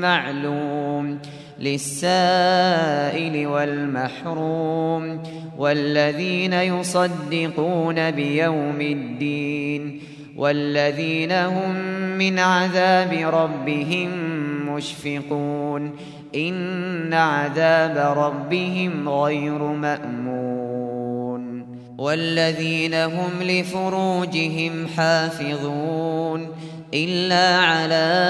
معلوم للسائل والمحروم والذين يصدقون بيوم الدين والذين هم من عذاب ربهم مشفقون إن عذاب ربهم غير مأمون والذين هم لفروجهم حافظون إلا على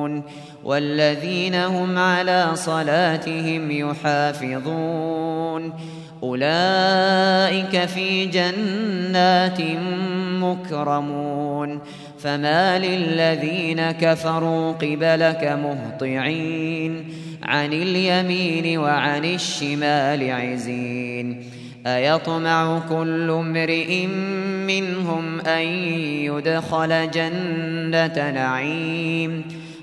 يعلمون والذين هم على صلاتهم يحافظون أولئك في جنات مكرمون فما للذين كفروا قبلك مهطعين عن اليمين وعن الشمال عزين أيطمع كل امرئ منهم أن يدخل جنة نعيم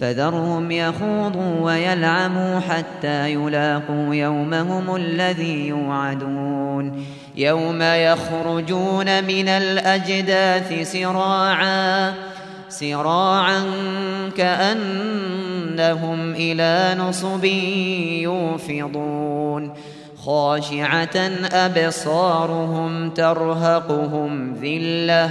فذرهم يخوضوا ويلعبوا حتى يلاقوا يومهم الذي يوعدون. يوم يخرجون من الأجداث سراعا سراعا كأنهم إلى نصب يوفضون. خاشعة أبصارهم ترهقهم ذِلَّةٌ.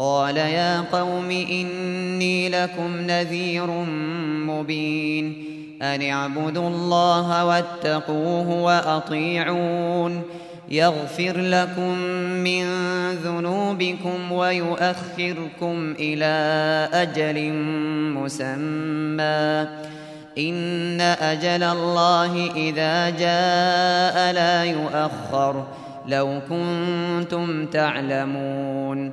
قال يا قوم إني لكم نذير مبين أن اعبدوا الله واتقوه وأطيعون يغفر لكم من ذنوبكم ويؤخركم إلى أجل مسمى إن أجل الله إذا جاء لا يؤخر لو كنتم تعلمون